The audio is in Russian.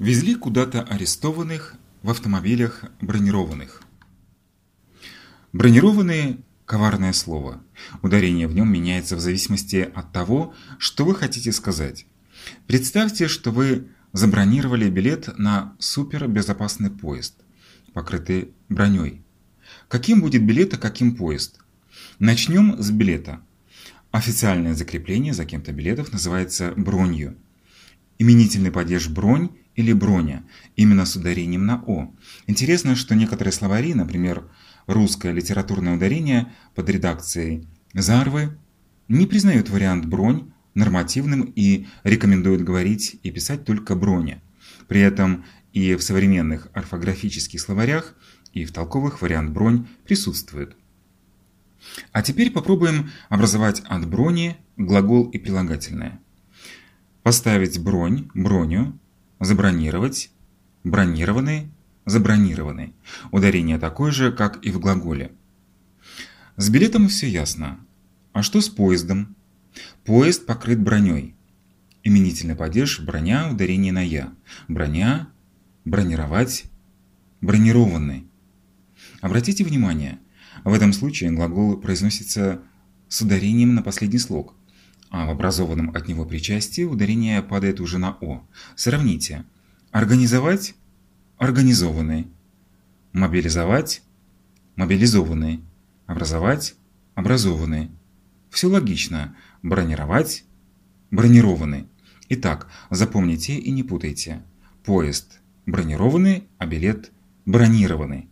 Везли куда-то арестованных в автомобилях бронированных. Бронированные – коварное слово. Ударение в нем меняется в зависимости от того, что вы хотите сказать. Представьте, что вы забронировали билет на супербезопасный поезд, покрытый броней. Каким будет билет, а каким поезд? Начнем с билета. Официальное закрепление за кем-то билетов называется бронью. Именительный падеж бронь или броня, именно с ударением на «о». Интересно, что некоторые словари, например, русское литературное ударение под редакцией Зарвы, не признают вариант бронь нормативным и рекомендуют говорить и писать только броня. При этом и в современных орфографических словарях, и в толковых вариант бронь присутствует. А теперь попробуем образовать от брони глагол и прилагательное. Поставить бронь, броню, забронировать, бронированный, забронированный. Ударение такое же, как и в глаголе. С билетом все ясно. А что с поездом? Поезд покрыт броней. Именительный падеж броня, ударение на «я». Броня, бронировать, бронированный. Обратите внимание, в этом случае глагол произносится с ударением на последний слог, а в образованном от него причастии ударение падает уже на «о». Сравните. Организовать – организованный. Мобилизовать – мобилизованный. Образовать – образованный. Все логично. Бронировать – бронированный. Итак, запомните и не путайте. Поезд – бронированный, а билет – бронированный.